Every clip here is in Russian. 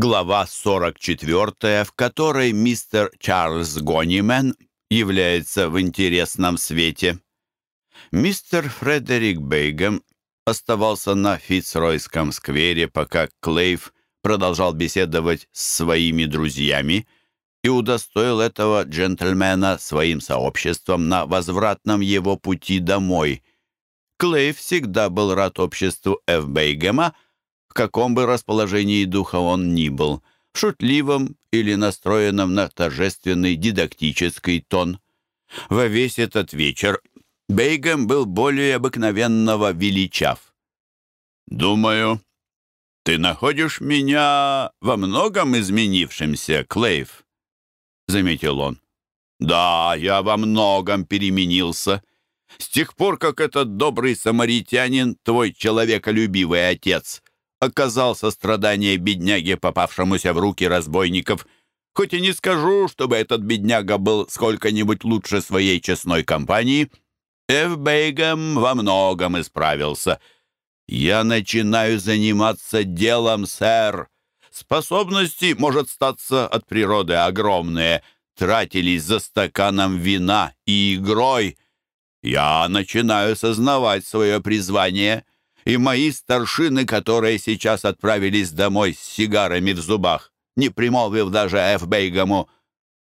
Глава 44, в которой мистер Чарльз Гонимен является в интересном свете. Мистер Фредерик Бейгем оставался на Фицройском сквере, пока Клейв продолжал беседовать с своими друзьями и удостоил этого джентльмена своим сообществом на возвратном его пути домой. Клейв всегда был рад обществу Ф. Бейгема, в каком бы расположении духа он ни был, шутливом или настроенном на торжественный дидактический тон. Во весь этот вечер Бейгем был более обыкновенного величав. «Думаю, ты находишь меня во многом изменившимся, Клейв», — заметил он. «Да, я во многом переменился. С тех пор, как этот добрый самаритянин, твой человеколюбивый отец, оказал страдание бедняге, попавшемуся в руки разбойников. Хоть и не скажу, чтобы этот бедняга был сколько-нибудь лучше своей честной компании, Эвбейгам во многом исправился. Я начинаю заниматься делом, сэр. Способности, может статься, от природы огромные, тратились за стаканом вина и игрой. Я начинаю сознавать свое призвание — и мои старшины, которые сейчас отправились домой с сигарами в зубах, не примолвив даже Эфбейгаму,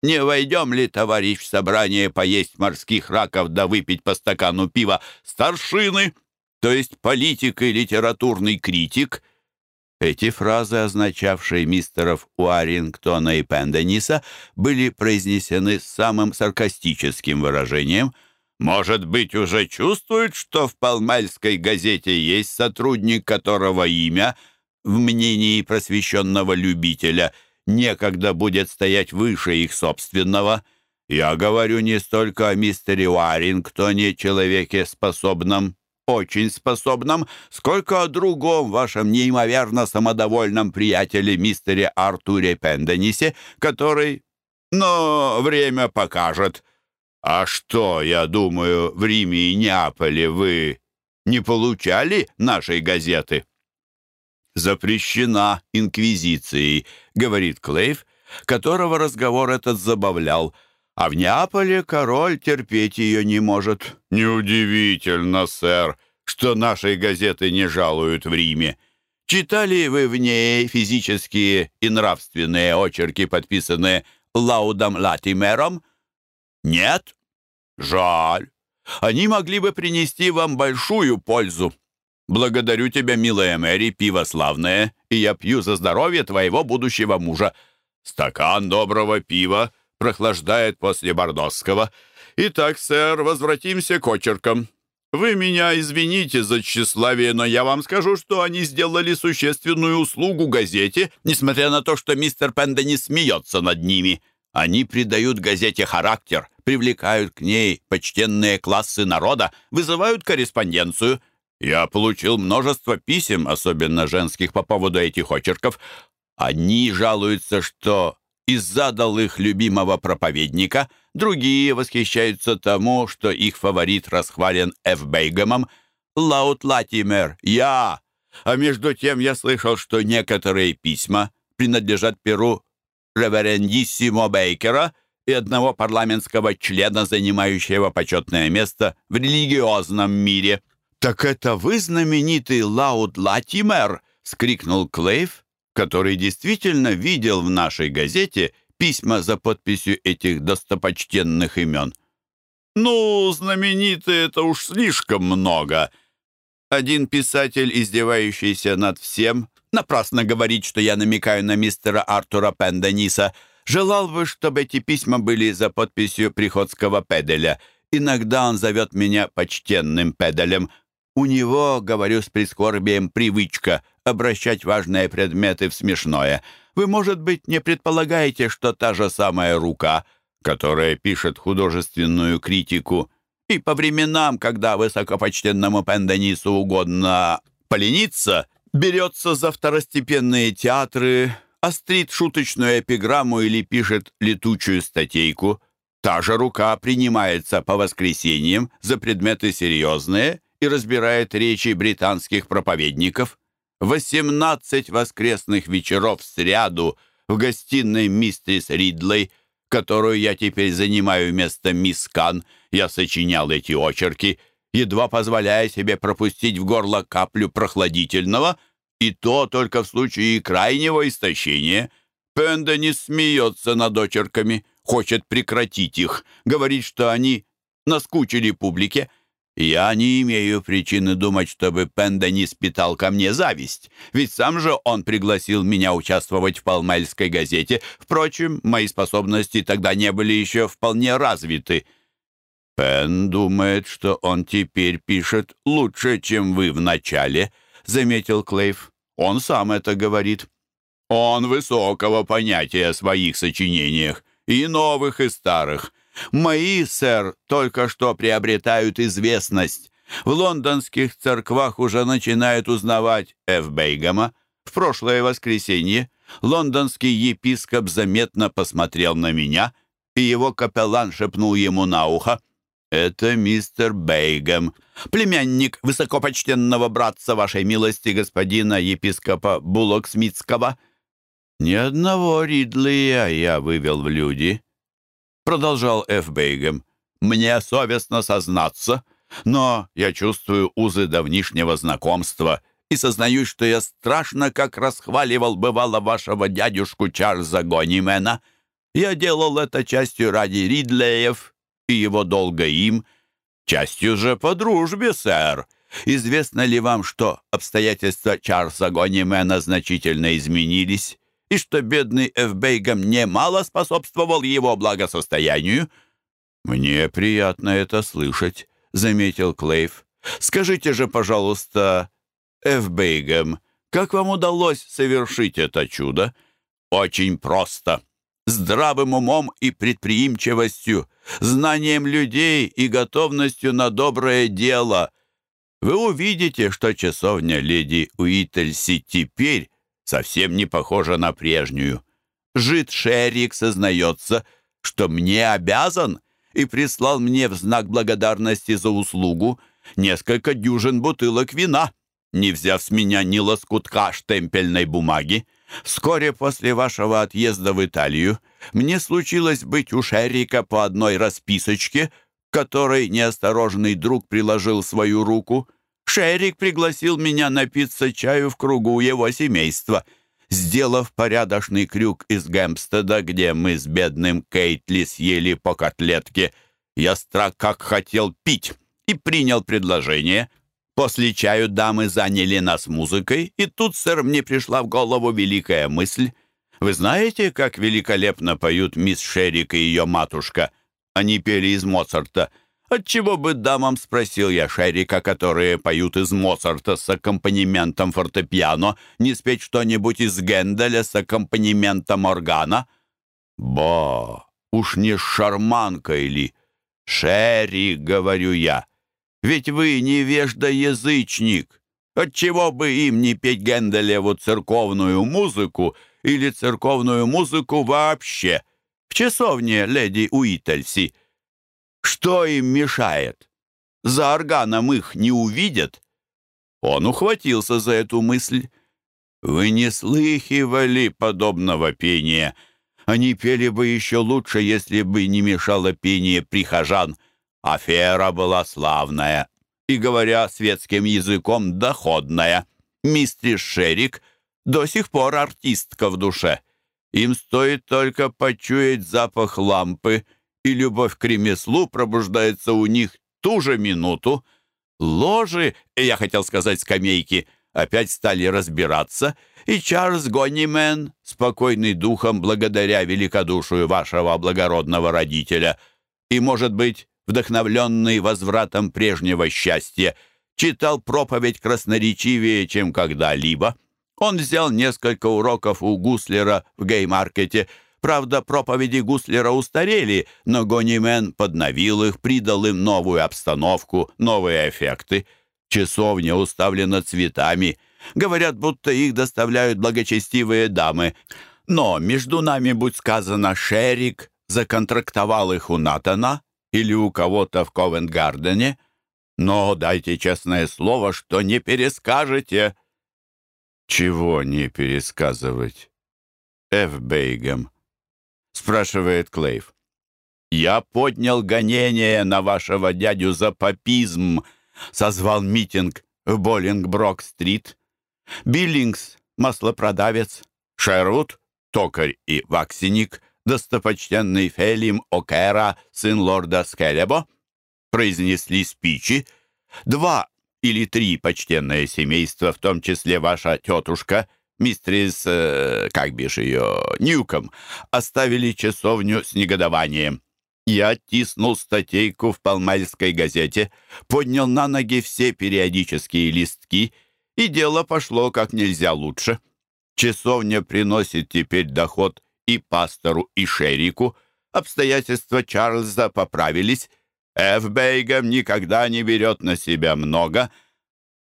«Не войдем ли, товарищ, в собрание поесть морских раков да выпить по стакану пива?» Старшины, то есть политик и литературный критик — эти фразы, означавшие мистеров Уарингтона и Пендениса, были произнесены самым саркастическим выражением — может быть, уже чувствует, что в Палмальской газете есть сотрудник, которого имя, в мнении просвещенного любителя, некогда будет стоять выше их собственного. Я говорю не столько о мистере Уарингтоне, человеке способном, очень способном, сколько о другом вашем неимоверно самодовольном приятеле мистере Артуре Пенденисе, который... Но время покажет. «А что, я думаю, в Риме и Неаполе вы не получали нашей газеты?» «Запрещена инквизицией», — говорит Клейв, которого разговор этот забавлял, «а в Неаполе король терпеть ее не может». «Неудивительно, сэр, что нашей газеты не жалуют в Риме. Читали вы в ней физические и нравственные очерки, подписанные Лаудом Латимером?» «Нет?» «Жаль. Они могли бы принести вам большую пользу. Благодарю тебя, милая Мэри, пиво славное, и я пью за здоровье твоего будущего мужа. Стакан доброго пива прохлаждает после бордосского. Итак, сэр, возвратимся к очеркам. Вы меня извините за тщеславие, но я вам скажу, что они сделали существенную услугу газете, несмотря на то, что мистер Пенда не смеется над ними. Они придают газете характер, привлекают к ней почтенные классы народа, вызывают корреспонденцию. Я получил множество писем, особенно женских, по поводу этих очерков. Они жалуются, что из-за дал их любимого проповедника, другие восхищаются тому, что их фаворит расхвален Ф. Бейгемом. Лаут Латимер, я! А между тем я слышал, что некоторые письма принадлежат перу реверендиссимо Бейкера — и одного парламентского члена, занимающего почетное место в религиозном мире. «Так это вы знаменитый Лауд Латимер?» — скрикнул Клейв, который действительно видел в нашей газете письма за подписью этих достопочтенных имен. «Ну, знаменитый — это уж слишком много. Один писатель, издевающийся над всем, напрасно говорит, что я намекаю на мистера Артура Пендениса — Желал бы, чтобы эти письма были за подписью приходского педеля. Иногда он зовет меня почтенным педелем. У него, говорю с прискорбием, привычка обращать важные предметы в смешное. Вы, может быть, не предполагаете, что та же самая рука, которая пишет художественную критику, и по временам, когда высокопочтенному Пенденису угодно полениться, берется за второстепенные театры, острит шуточную эпиграмму или пишет летучую статейку. Та же рука принимается по воскресеньям за предметы серьезные и разбирает речи британских проповедников. Восемнадцать воскресных вечеров в сряду в гостиной мистерис Ридлей, которую я теперь занимаю вместо мисс Кан, я сочинял эти очерки, едва позволяя себе пропустить в горло каплю прохладительного, и то только в случае крайнего истощения. Пенда не смеется над очерками, хочет прекратить их, говорит, что они наскучили публике, я не имею причины думать, чтобы Пенда не спитал ко мне зависть, ведь сам же он пригласил меня участвовать в Палмельской газете. Впрочем, мои способности тогда не были еще вполне развиты. Пен думает, что он теперь пишет лучше, чем вы в начале, заметил Клейв. Он сам это говорит. Он высокого понятия о своих сочинениях, и новых, и старых. Мои, сэр, только что приобретают известность. В лондонских церквах уже начинают узнавать Ф. Бейгама. В прошлое воскресенье лондонский епископ заметно посмотрел на меня, и его капеллан шепнул ему на ухо. «Это мистер Бейгам, племянник высокопочтенного братца вашей милости господина епископа Буллоксмитского». Ни одного Ридлия я вывел в люди продолжал Ф. Бейгем, «мне совестно сознаться, но я чувствую узы давнишнего знакомства и сознаюсь, что я страшно как расхваливал бывало вашего дядюшку Чарльза Гонимена. Я делал это частью ради Ридлеев и его долга им, частью же по дружбе, сэр. Известно ли вам, что обстоятельства Чарльза Гонимена значительно изменились?» и что бедный Эвбейгам немало способствовал его благосостоянию. «Мне приятно это слышать», — заметил Клейв. «Скажите же, пожалуйста, Эвбейгам, как вам удалось совершить это чудо?» «Очень просто. Здравым умом и предприимчивостью, знанием людей и готовностью на доброе дело. Вы увидите, что часовня леди Уительси теперь совсем не похожа на прежнюю. Жид Шерик сознается, что мне обязан и прислал мне в знак благодарности за услугу несколько дюжин бутылок вина, не взяв с меня ни лоскутка штемпельной бумаги. Вскоре после вашего отъезда в Италию мне случилось быть у Шерика по одной расписочке, которой неосторожный друг приложил свою руку. Шерик пригласил меня напиться чаю в кругу его семейства. Сделав порядочный крюк из Гэмпстеда, где мы с бедным Кейтли съели по котлетке, я страх как хотел пить и принял предложение. После чаю дамы заняли нас музыкой, и тут, сэр, мне пришла в голову великая мысль. Вы знаете, как великолепно поют мисс Шерик и ее матушка? Они пели из Моцарта — Отчего бы дамам, спросил я Шерика, которые поют из Моцарта с аккомпанементом фортепиано, не спеть что-нибудь из Генделя с аккомпанементом органа? Ба, уж не шарманка или... Шерри, говорю я, ведь вы невежда-язычник. Отчего бы им не петь Генделеву церковную музыку или церковную музыку вообще? В часовне леди Уительси — что им мешает? За органом их не увидят. Он ухватился за эту мысль. Вы не слыхивали подобного пения. Они пели бы еще лучше, если бы не мешало пение прихожан. Афера была славная и, говоря светским языком, доходная. Мистер Шерик до сих пор артистка в душе. Им стоит только почуять запах лампы — и любовь к ремеслу пробуждается у них ту же минуту. Ложи, я хотел сказать скамейки, опять стали разбираться, и Чарльз Гоннимен, спокойный духом благодаря великодушию вашего благородного родителя, и, может быть, вдохновленный возвратом прежнего счастья, читал проповедь красноречивее, чем когда-либо. Он взял несколько уроков у Гуслера в гей-маркете — Правда, проповеди Гуслера устарели, но Гонимен подновил их, придал им новую обстановку, новые эффекты. Часовня уставлена цветами. Говорят, будто их доставляют благочестивые дамы. Но, между нами, будь сказано, Шерик законтрактовал их у Натана или у кого-то в Ковент-Гардене. Но дайте честное слово, что не перескажете. «Чего не пересказывать?» «Ф. Бейгем», — спрашивает Клейв. «Я поднял гонение на вашего дядю за папизм», — созвал митинг в Боллингброк-стрит. Биллингс, маслопродавец, Шерут, токарь и ваксиник, достопочтенный Фелим О'Кэра, сын лорда Скелебо, произнесли спичи. Два или три почтенное семейства, в том числе ваша тетушка, мистерис, э, как бишь ее, Ньюком, оставили часовню с негодованием. Я оттиснул статейку в Палмальской газете, поднял на ноги все периодические листки, и дело пошло как нельзя лучше. Часовня приносит теперь доход и пастору, и шерику. Обстоятельства Чарльза поправились. Эф Бейгам никогда не берет на себя много,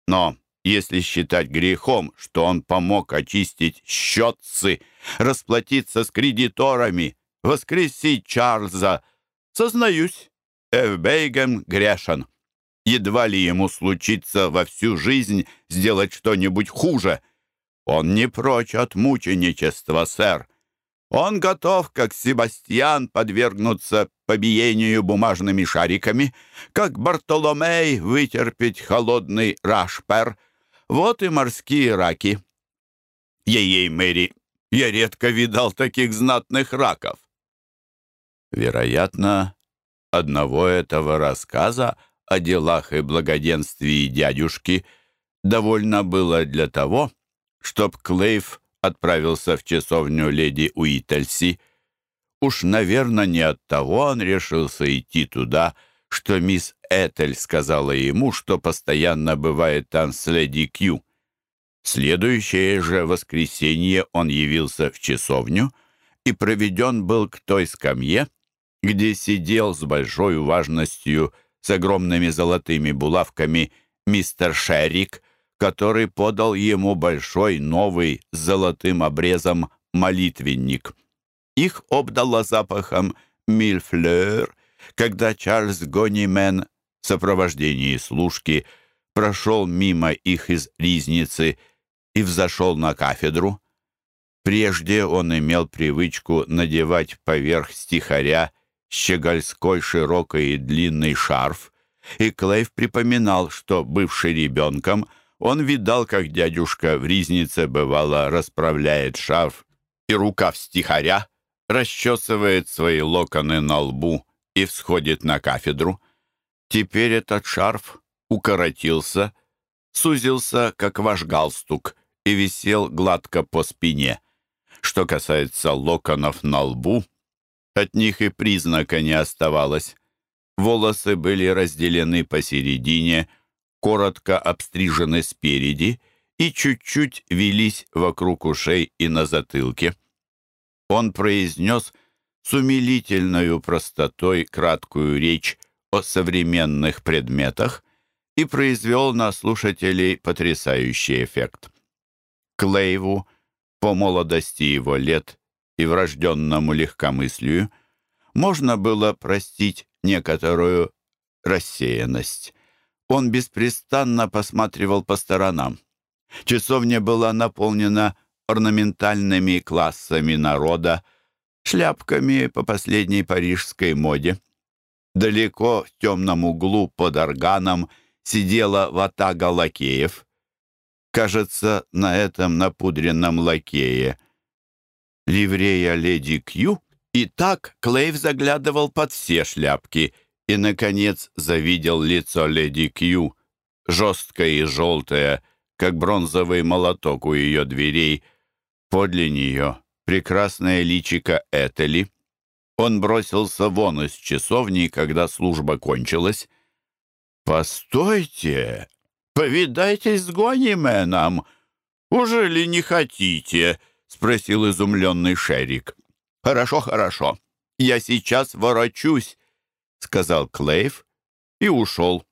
но если считать грехом, что он помог очистить счетцы, расплатиться с кредиторами, воскресить Чарльза, сознаюсь, Эф Бейгам грешен. Едва ли ему случится во всю жизнь сделать что-нибудь хуже. Он не прочь от мученичества, сэр. Он готов, как Себастьян, подвергнуться побиению бумажными шариками, как Бартоломей вытерпеть холодный рашпер. Вот и морские раки. Ей-ей, Мэри, я редко видал таких знатных раков. Вероятно, одного этого рассказа о делах и благоденствии дядюшки довольно было для того, чтоб Клейв отправился в часовню леди Уительси. Уж, наверное, не от того он решился идти туда, что мисс Этель сказала ему, что постоянно бывает там с леди Кью. Следующее же воскресенье он явился в часовню и проведен был к той скамье, где сидел с большой важностью, с огромными золотыми булавками мистер Шерик, который подал ему большой новый с золотым обрезом молитвенник. Их обдало запахом мильфлeur, когда Чарльз Гонимен в сопровождении служки прошел мимо их из ризницы и взошел на кафедру. Прежде он имел привычку надевать поверх стихаря щегольской широкий и длинный шарф, и Клейв припоминал, что, бывший ребенком, он видал, как дядюшка в ризнице бывало расправляет шарф и рукав стихаря, расчесывает свои локоны на лбу и всходит на кафедру. Теперь этот шарф укоротился, сузился, как ваш галстук, и висел гладко по спине. Что касается локонов на лбу, от них и признака не оставалось. Волосы были разделены посередине, коротко обстрижены спереди и чуть-чуть велись вокруг ушей и на затылке. Он произнес с умилительной простотой краткую речь о современных предметах и произвел на слушателей потрясающий эффект. Клейву, по молодости его лет и врожденному легкомыслию, можно было простить некоторую рассеянность. Он беспрестанно посматривал по сторонам. Часовня была наполнена орнаментальными классами народа, шляпками по последней парижской моде. Далеко в темном углу под органом сидела ватага лакеев. Кажется, на этом напудренном лакее ливрея леди Кью. И так Клейв заглядывал под все шляпки — и, наконец, завидел лицо леди Кью, жесткое и желтое, как бронзовый молоток у ее дверей. Подле нее прекрасное личико Этели. Он бросился вон из часовни, когда служба кончилась. «Постойте! Повидайтесь с Гонименом! Уже ли не хотите?» — спросил изумленный Шерик. «Хорошо, хорошо. Я сейчас ворочусь сказал Клейв и ушел.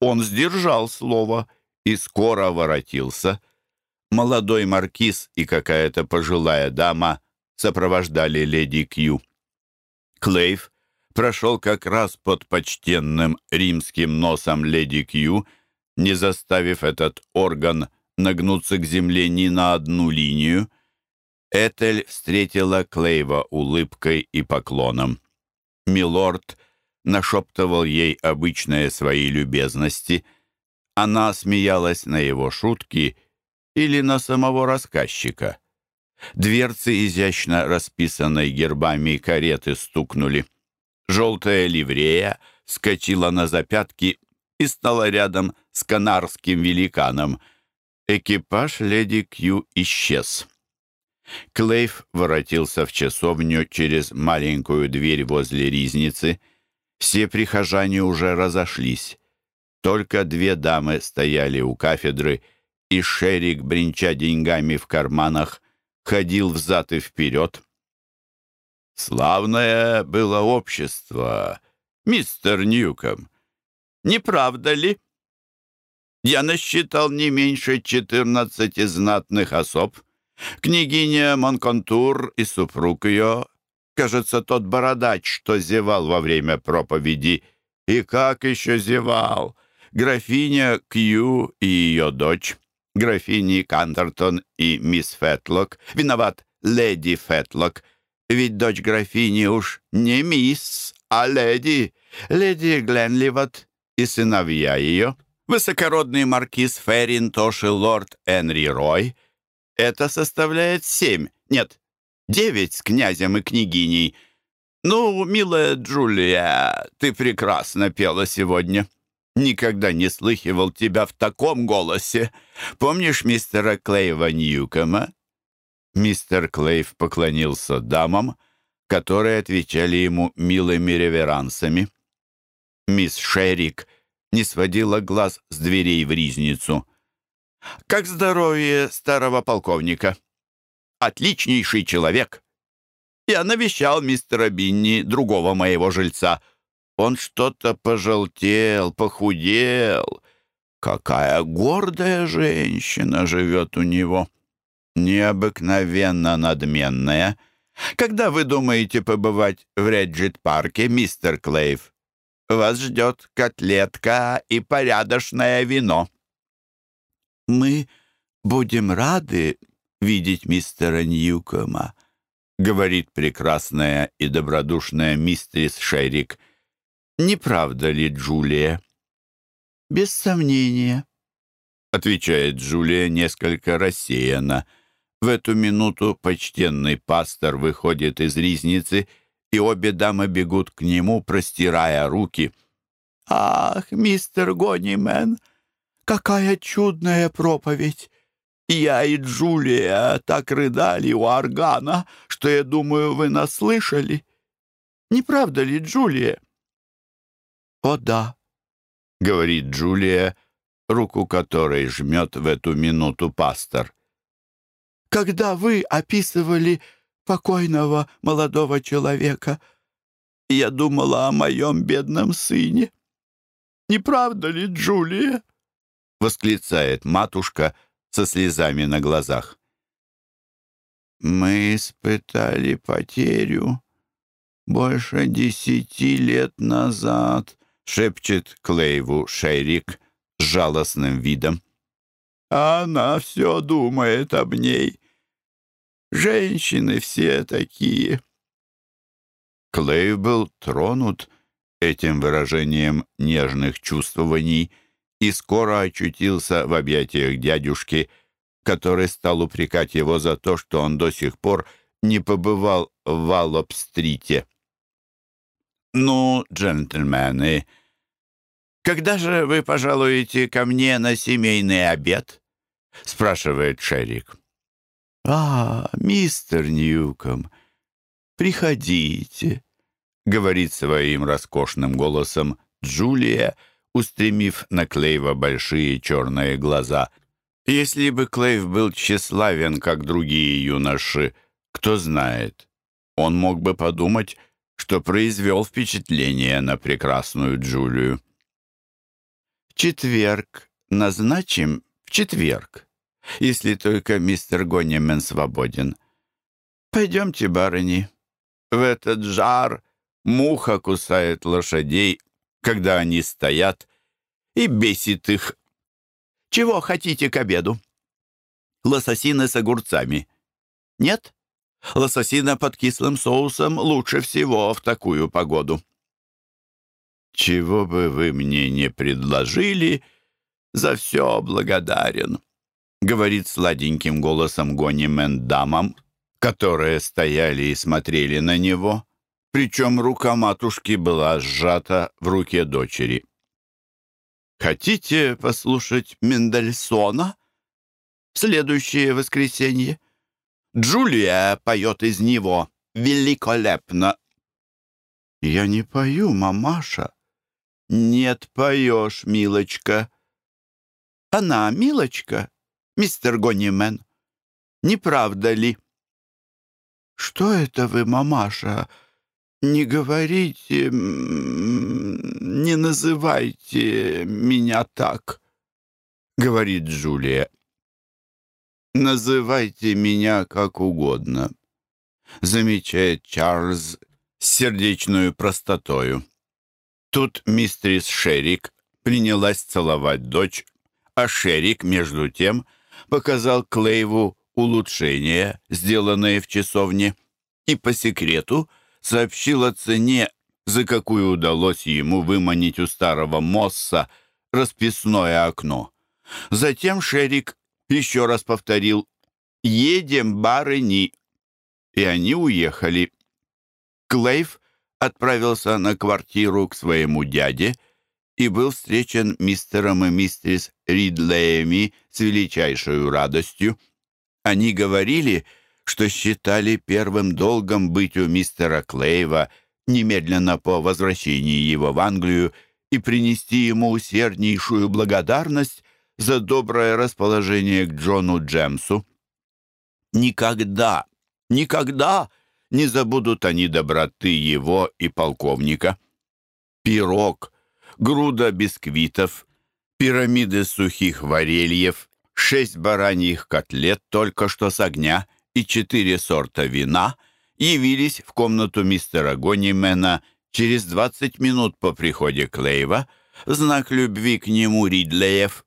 Он сдержал слово и скоро воротился. Молодой маркиз и какая-то пожилая дама сопровождали леди Кью. Клейв прошел как раз под почтенным римским носом леди Кью, не заставив этот орган нагнуться к земле ни на одну линию. Этель встретила Клейва улыбкой и поклоном. Милорд нашептывал ей обычные свои любезности. Она смеялась на его шутки или на самого рассказчика. Дверцы изящно расписанной гербами кареты стукнули. Желтая ливрея скочила на запятки и стала рядом с канарским великаном. Экипаж леди Кью исчез. Клейв воротился в часовню через маленькую дверь возле ризницы. Все прихожане уже разошлись. Только две дамы стояли у кафедры, и Шерик, бренча деньгами в карманах, ходил взад и вперед. «Славное было общество, мистер Ньюком, не правда ли?» Я насчитал не меньше четырнадцати знатных особ. Княгиня Монконтур и супруг ее, кажется, тот бородач, что зевал во время проповеди. И как еще зевал! Графиня Кью и ее дочь, графини Кантертон и мисс Фетлок, виноват, леди Фетлок, ведь дочь графини уж не мисс, а леди, леди Гленливот и сыновья ее, высокородный маркиз Ферринтош и лорд Энри Рой. Это составляет семь, нет, девять с князем и княгиней. Ну, милая Джулия, ты прекрасно пела сегодня. Никогда не слыхивал тебя в таком голосе. Помнишь мистера Клейва Ньюкома?» Мистер Клейв поклонился дамам, которые отвечали ему милыми реверансами. Мисс Шерик не сводила глаз с дверей в ризницу. «Как здоровье старого полковника? Отличнейший человек!» Я навещал мистера Бинни, другого моего жильца. Он что-то пожелтел, похудел. Какая гордая женщина живет у него. Необыкновенно надменная. Когда вы думаете побывать в Реджит-парке, мистер Клейв? Вас ждет котлетка и порядочное вино. Мы будем рады видеть мистера Ньюкома, говорит прекрасная и добродушная мистерис Шерик — не правда ли, Джулия?» «Без сомнения», — отвечает Джулия несколько рассеянно. В эту минуту почтенный пастор выходит из ризницы, и обе дамы бегут к нему, простирая руки. «Ах, мистер Гонимен, какая чудная проповедь! Я и Джулия так рыдали у органа, что, я думаю, вы нас слышали. Не правда ли, Джулия?» «О да», — говорит Джулия, руку которой жмет в эту минуту пастор. «Когда вы описывали покойного молодого человека, я думала о моем бедном сыне. Не правда ли, Джулия?» — восклицает матушка со слезами на глазах. «Мы испытали потерю больше десяти лет назад», шепчет Клейву Шерик с жалостным видом. А она все думает об ней. Женщины все такие. Клейв был тронут этим выражением нежных чувствований и скоро очутился в объятиях дядюшки, который стал упрекать его за то, что он до сих пор не побывал в Валлоп-стрите. «Ну, джентльмены», «Когда же вы пожалуете ко мне на семейный обед?» — спрашивает Шерик. «А, мистер Ньюком, приходите», — говорит своим роскошным голосом Джулия, устремив на Клейва большие черные глаза. Если бы Клейв был тщеславен, как другие юноши, кто знает, он мог бы подумать, что произвел впечатление на прекрасную Джулию четверг назначим в четверг, если только мистер Гонимен свободен. Пойдемте, барыни. В этот жар муха кусает лошадей, когда они стоят, и бесит их. Чего хотите к обеду? лососины с огурцами. Нет? Лососина под кислым соусом лучше всего в такую погоду. Чего бы вы мне не предложили, за все благодарен, говорит сладеньким голосом Гонимен дамам, которые стояли и смотрели на него, причем рука матушки была сжата в руке дочери. «Хотите послушать Мендельсона?» «Следующее воскресенье. Джулия поет из него великолепно». «Я не пою, мамаша». «Нет, поешь, милочка». «Она, милочка, мистер Гонимен, не правда ли?» «Что это вы, мамаша? Не говорите, не называйте меня так», — говорит Джулия. «Называйте меня как угодно», — замечает Чарльз с сердечную простотою. Тут мистерис Шерик принялась целовать дочь, а Шерик, между тем, показал Клейву улучшения, сделанные в часовне, и по секрету сообщил о цене, за какую удалось ему выманить у старого Мосса расписное окно. Затем Шерик еще раз повторил «Едем, барыни!» И они уехали. Клейв отправился на квартиру к своему дяде и был встречен мистером и мистерис Ридлеями с величайшей радостью. Они говорили, что считали первым долгом быть у мистера Клейва немедленно по возвращении его в Англию и принести ему усерднейшую благодарность за доброе расположение к Джону Джемсу. Никогда, никогда не забудут они доброты его и полковника. Пирог, груда бисквитов, пирамиды сухих варельев, шесть бараньих котлет только что с огня и четыре сорта вина явились в комнату мистера Гонимена через двадцать минут по приходе Клейва, знак любви к нему Ридлеев.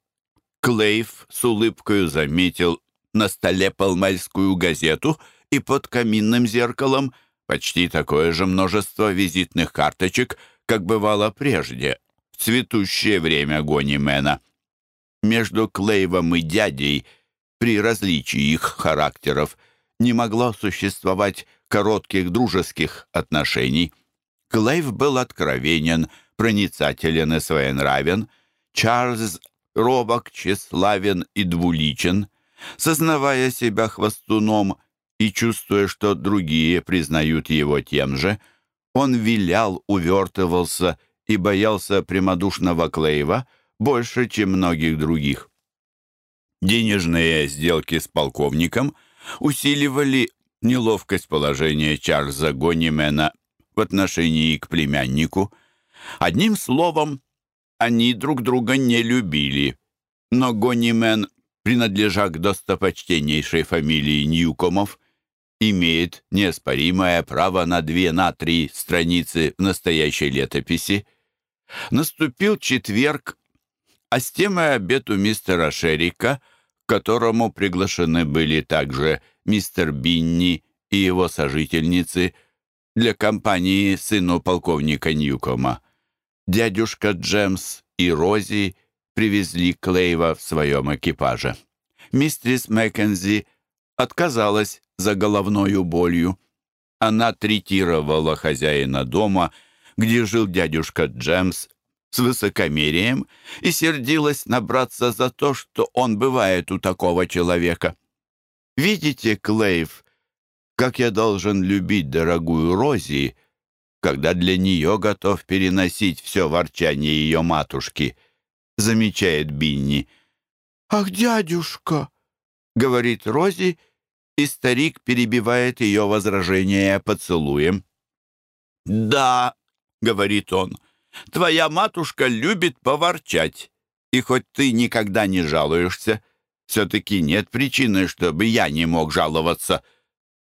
Клейв с улыбкой заметил на столе полмальскую газету и под каминным зеркалом почти такое же множество визитных карточек, как бывало прежде, в цветущее время Гонимена между Клейвом и дядей при различии их характеров не могло существовать коротких дружеских отношений. Клейв был откровенен, проницателен и своенравен, Чарльз робок, тщеславен и двуличен. Сознавая себя хвостуном и чувствуя, что другие признают его тем же, он вилял, увертывался и боялся прямодушного Клейва — больше, чем многих других. Денежные сделки с полковником усиливали неловкость положения Чарльза Гонимена в отношении к племяннику. Одним словом, они друг друга не любили, но Гонимен, принадлежа к достопочтеннейшей фамилии Ньюкомов, имеет неоспоримое право на две на три страницы в настоящей летописи. Наступил четверг, а с тем и обед у мистера Шерика, к которому приглашены были также мистер Бинни и его сожительницы для компании сыну полковника Ньюкома. Дядюшка Джемс и Рози привезли Клейва в своем экипаже. Мистерис Маккензи отказалась за головною болью. Она третировала хозяина дома, где жил дядюшка Джемс с высокомерием и сердилась набраться за то, что он бывает у такого человека. «Видите, Клейв, как я должен любить дорогую Рози, когда для нее готов переносить все ворчание ее матушки», — замечает Бинни. «Ах, дядюшка!» — говорит Рози, и старик перебивает ее возражение поцелуем. «Да», — говорит он, — Твоя матушка любит поворчать, и хоть ты никогда не жалуешься, все-таки нет причины, чтобы я не мог жаловаться.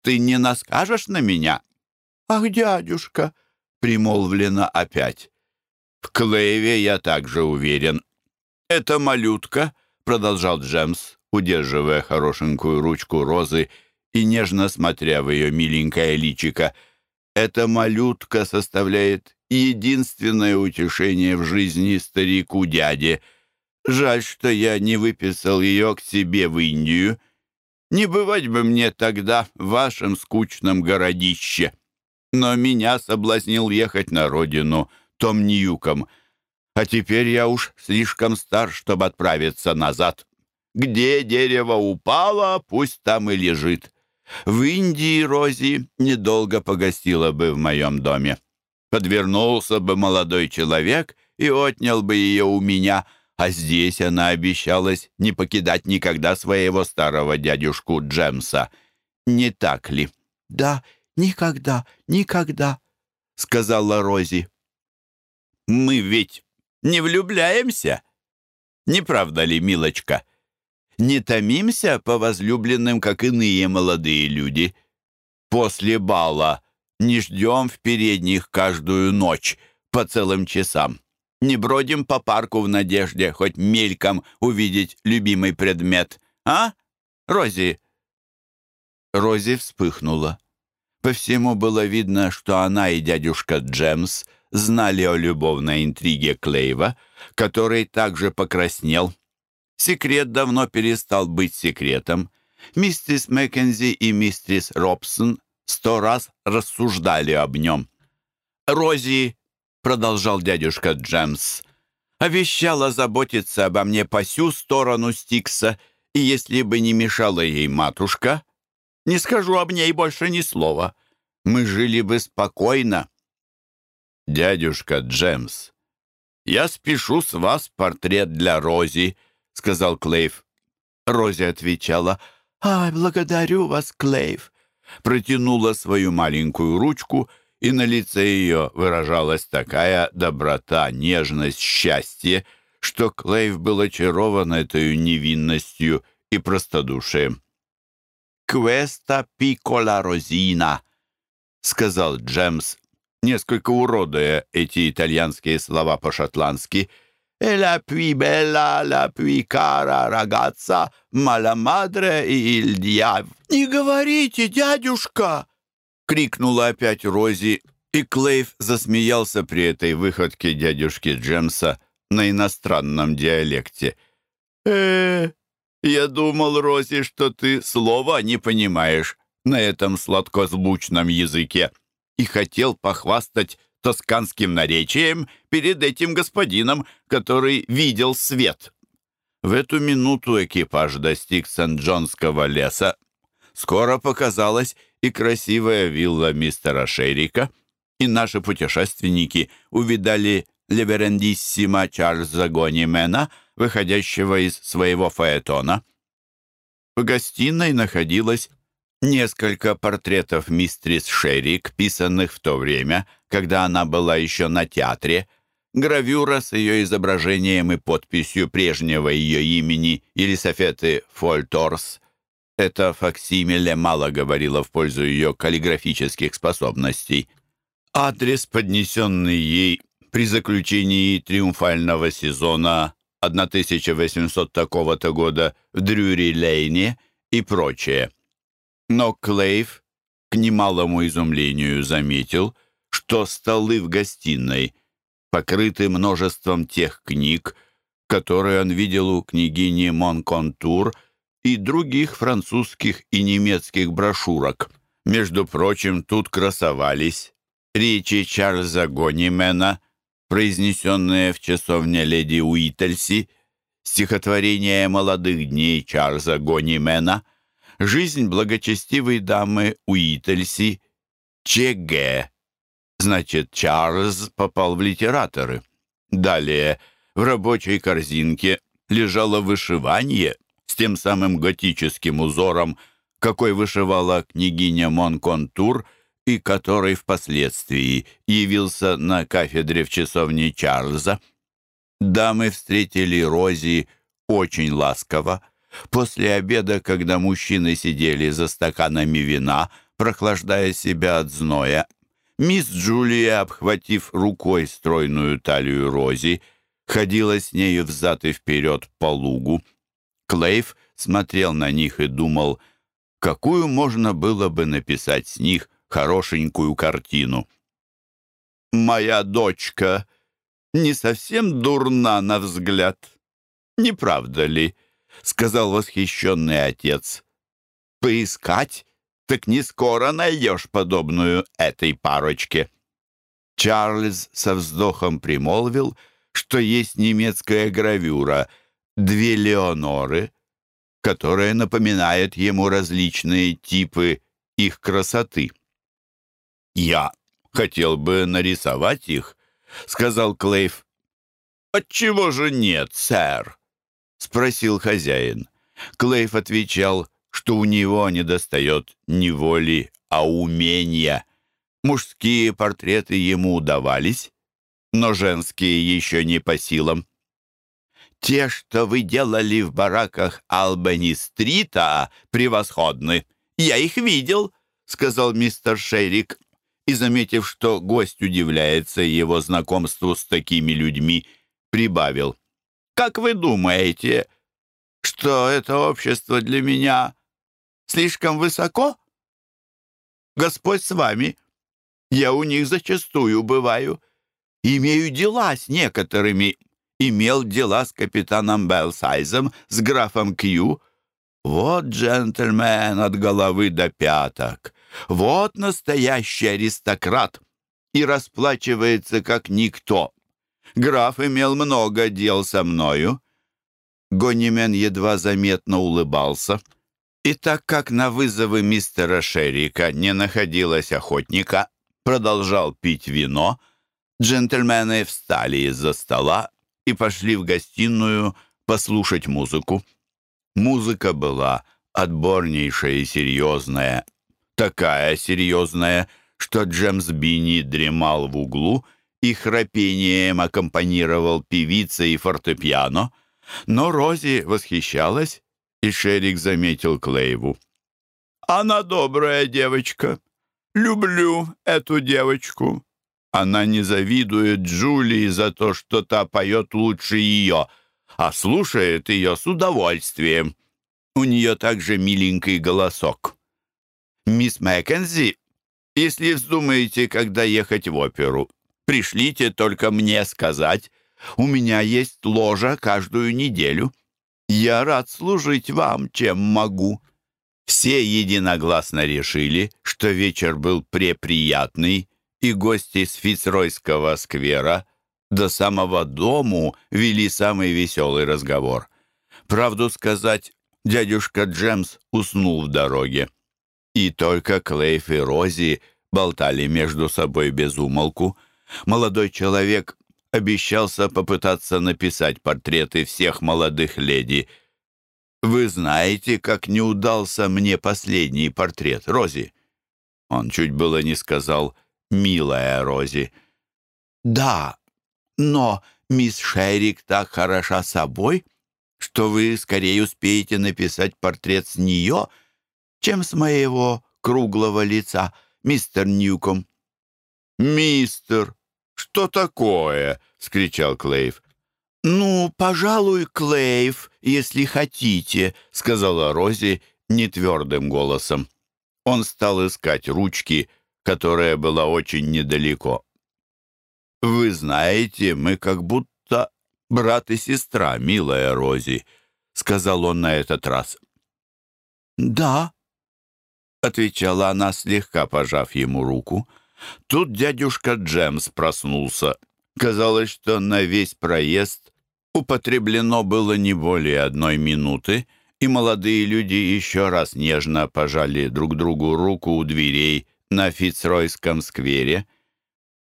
Ты не наскажешь на меня?» «Ах, дядюшка!» — примолвлена опять. «В Клейве я также уверен». «Это малютка», — продолжал Джемс, удерживая хорошенькую ручку розы и нежно смотря в ее миленькое личико. «Эта малютка составляет единственное утешение в жизни старику-дяде. Жаль, что я не выписал ее к себе в Индию. Не бывать бы мне тогда в вашем скучном городище. Но меня соблазнил ехать на родину Том Ньюком, а теперь я уж слишком стар, чтобы отправиться назад. Где дерево упало, пусть там и лежит. В Индии Рози недолго погостила бы в моем доме. Подвернулся бы молодой человек и отнял бы ее у меня, а здесь она обещалась не покидать никогда своего старого дядюшку Джемса. Не так ли? «Да, никогда, никогда», — сказала Рози. «Мы ведь не влюбляемся? Не правда ли, милочка?» не томимся по возлюбленным, как иные молодые люди. После бала не ждем в передних каждую ночь по целым часам. Не бродим по парку в надежде хоть мельком увидеть любимый предмет. А, Рози?» Рози вспыхнула. По всему было видно, что она и дядюшка Джемс знали о любовной интриге Клейва, который также покраснел Секрет давно перестал быть секретом. Миссис Маккензи и миссис Робсон сто раз рассуждали об нем. «Рози», — продолжал дядюшка Джемс, обещала заботиться обо мне по всю сторону Стикса, и если бы не мешала ей матушка, не скажу об ней больше ни слова. Мы жили бы спокойно. «Дядюшка Джемс, я спешу с вас портрет для Рози», — сказал Клейв. Рози отвечала, «Ай, благодарю вас, Клейв!» Протянула свою маленькую ручку, и на лице ее выражалась такая доброта, нежность, счастье, что Клейв был очарован этой невинностью и простодушием. «Квеста пикола розина», — сказал Джемс, несколько уродуя эти итальянские слова по-шотландски — «E la più bella, la più cara ragazza, la madre e il diavolo». «Не говорите, дядюшка!» — крикнула опять Рози, и Клейв засмеялся при этой выходке дядюшки Джемса на иностранном диалекте. э я думал, Рози, что ты слова не понимаешь на этом сладкозвучном языке и хотел похвастать тосканским наречием перед этим господином, который видел свет. В эту минуту экипаж достиг Сент-Джонского леса. Скоро показалась и красивая вилла мистера Шерика, и наши путешественники увидали леверендиссима Чарльза Гонимена, выходящего из своего фаэтона. В гостиной находилось несколько портретов мистрис Шерик, писанных в то время, когда она была еще на театре, гравюра с ее изображением и подписью прежнего ее имени Елисофеты Фольторс. Это факсимиле мало говорило в пользу ее каллиграфических способностей. Адрес, поднесенный ей при заключении триумфального сезона 1800 такого-то года в Дрюри-Лейне и прочее. Но Клейв, к немалому изумлению, заметил, что столы в гостиной покрыты множеством тех книг, которые он видел у княгини Монконтур и других французских и немецких брошюрок. Между прочим, тут красовались речи Чарльза Гонимена, произнесенные в часовне леди Уительси, стихотворение молодых дней Чарльза Гонимена — Жизнь благочестивой дамы Уительси, ЧГ. Значит, Чарльз попал в литераторы. Далее, в рабочей корзинке лежало вышивание с тем самым готическим узором, какой вышивала княгиня Монконтур и который впоследствии явился на кафедре в часовне Чарльза. Дамы встретили Рози очень ласково, После обеда, когда мужчины сидели за стаканами вина, прохлаждая себя от зноя, мисс Джулия, обхватив рукой стройную талию Рози, ходила с нею взад и вперед по лугу. Клейв смотрел на них и думал, какую можно было бы написать с них хорошенькую картину. «Моя дочка не совсем дурна на взгляд, не правда ли?» — сказал восхищенный отец. «Поискать? Так не скоро найдешь подобную этой парочке». Чарльз со вздохом примолвил, что есть немецкая гравюра «Две Леоноры», которая напоминает ему различные типы их красоты. «Я хотел бы нарисовать их», — сказал Клейв. «Отчего же нет, сэр?» — спросил хозяин. Клейв отвечал, что у него недостает не воли, а умения. Мужские портреты ему удавались, но женские еще не по силам. «Те, что вы делали в бараках Албани-стрита, превосходны. Я их видел», — сказал мистер Шерик. И, заметив, что гость удивляется его знакомству с такими людьми, прибавил. «Как вы думаете, что это общество для меня слишком высоко? Господь с вами». Я у них зачастую бываю. Имею дела с некоторыми. Имел дела с капитаном Белсайзом, с графом Кью. Вот джентльмен от головы до пяток. Вот настоящий аристократ. И расплачивается как никто. Граф имел много дел со мною. Гонимен едва заметно улыбался. И так как на вызовы мистера Шерика не находилось охотника, продолжал пить вино, джентльмены встали из-за стола и пошли в гостиную послушать музыку. Музыка была отборнейшая и серьезная, такая серьезная, что Джемс Бини дремал в углу и храпением аккомпанировал певица и фортепиано, но Рози восхищалась, и Шерик заметил Клейву. «Она добрая девочка», Люблю эту девочку. Она не завидует Джулии за то, что та поет лучше ее, а слушает ее с удовольствием. У нее также миленький голосок. Мисс Маккензи, если вздумаете, когда ехать в оперу, пришлите только мне сказать. У меня есть ложа каждую неделю. Я рад служить вам, чем могу». Все единогласно решили, что вечер был преприятный, и гости с Фицройского сквера до самого дому вели самый веселый разговор. Правду сказать, дядюшка Джемс уснул в дороге. И только Клейф и Рози болтали между собой без умолку. Молодой человек обещался попытаться написать портреты всех молодых леди — вы знаете, как не удался мне последний портрет Рози?» Он чуть было не сказал «милая Рози». «Да, но мисс Шерик так хороша собой, что вы скорее успеете написать портрет с нее, чем с моего круглого лица, мистер Ньюком». «Мистер, что такое?» — скричал Клейв. «Ну, пожалуй, Клейв, если хотите», — сказала Рози нетвердым голосом. Он стал искать ручки, которая была очень недалеко. «Вы знаете, мы как будто брат и сестра, милая Рози», — сказал он на этот раз. «Да», — отвечала она, слегка пожав ему руку. Тут дядюшка Джемс проснулся. Казалось, что на весь проезд Употреблено было не более одной минуты, и молодые люди еще раз нежно пожали друг другу руку у дверей на Фицройском сквере.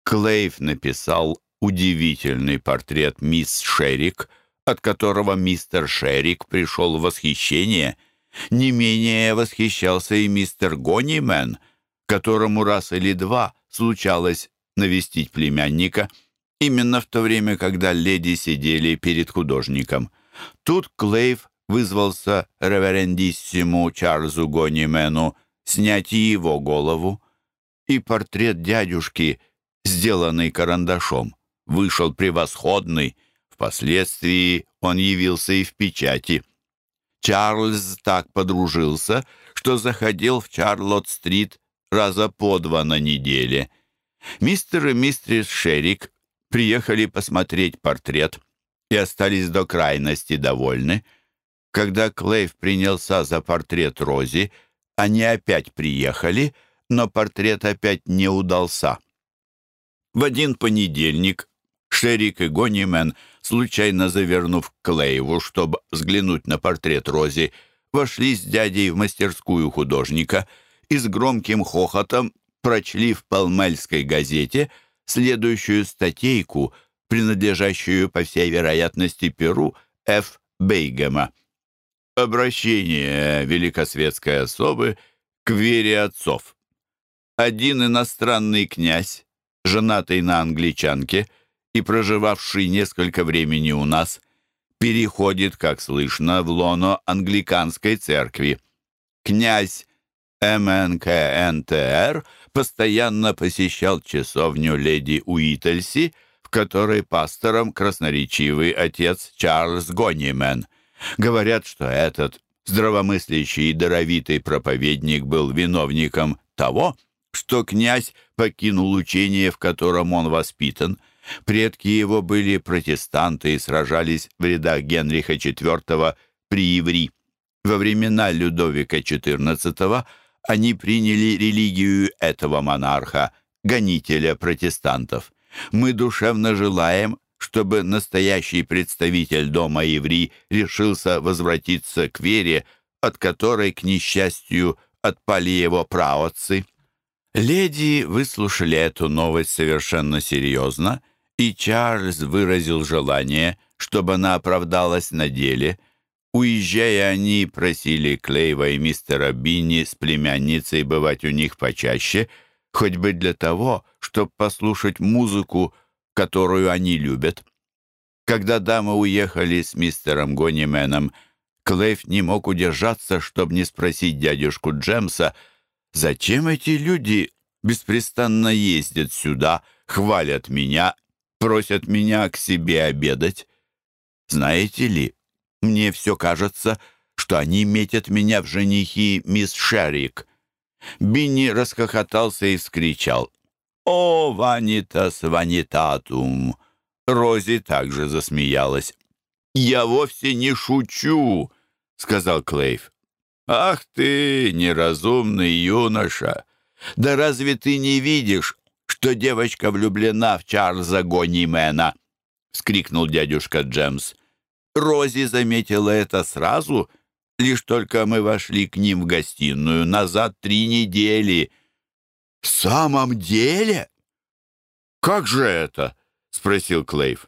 Клейв написал удивительный портрет мисс Шерик, от которого мистер Шерик пришел в восхищение. Не менее восхищался и мистер Гонимен, которому раз или два случалось навестить племянника — именно в то время, когда леди сидели перед художником. Тут Клейв вызвался реверендиссиму Чарльзу Гонимену снять его голову, и портрет дядюшки, сделанный карандашом, вышел превосходный. Впоследствии он явился и в печати. Чарльз так подружился, что заходил в Чарлотт-стрит раза по два на неделе. Мистер и мистерис Шерик приехали посмотреть портрет и остались до крайности довольны. Когда Клейв принялся за портрет Рози, они опять приехали, но портрет опять не удался. В один понедельник Шерик и Гонимен, случайно завернув Клейву, чтобы взглянуть на портрет Рози, вошли с дядей в мастерскую художника и с громким хохотом прочли в Палмельской газете следующую статейку, принадлежащую, по всей вероятности, Перу Ф. Бейгема. Обращение великосветской особы к вере отцов. Один иностранный князь, женатый на англичанке и проживавший несколько времени у нас, переходит, как слышно, в лоно англиканской церкви. Князь МНКНТР постоянно посещал часовню леди Уительси, в которой пастором красноречивый отец Чарльз Гонимен. Говорят, что этот здравомыслящий и даровитый проповедник был виновником того, что князь покинул учение, в котором он воспитан. Предки его были протестанты и сражались в рядах Генриха IV при Иври. Во времена Людовика XIV они приняли религию этого монарха, гонителя протестантов. Мы душевно желаем, чтобы настоящий представитель дома Иври решился возвратиться к вере, от которой, к несчастью, отпали его праотцы. Леди выслушали эту новость совершенно серьезно, и Чарльз выразил желание, чтобы она оправдалась на деле. Уезжая, они просили Клейва и мистера Бинни с племянницей бывать у них почаще, хоть бы для того, чтобы послушать музыку, которую они любят. Когда дамы уехали с мистером Гонименом, Клейв не мог удержаться, чтобы не спросить дядюшку Джемса, зачем эти люди беспрестанно ездят сюда, хвалят меня, просят меня к себе обедать. Знаете ли, мне все кажется, что они метят меня в женихи мисс Шерик. Бинни расхохотался и вскричал. «О, ванитас ванитатум!» Рози также засмеялась. «Я вовсе не шучу», — сказал Клейв. «Ах ты, неразумный юноша! Да разве ты не видишь, что девочка влюблена в Чарльза Гонимена?» — вскрикнул дядюшка Джемс. Рози заметила это сразу, лишь только мы вошли к ним в гостиную назад три недели — «В самом деле?» «Как же это?» — спросил Клейв.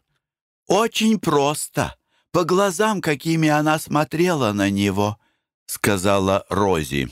«Очень просто. По глазам, какими она смотрела на него», — сказала Рози.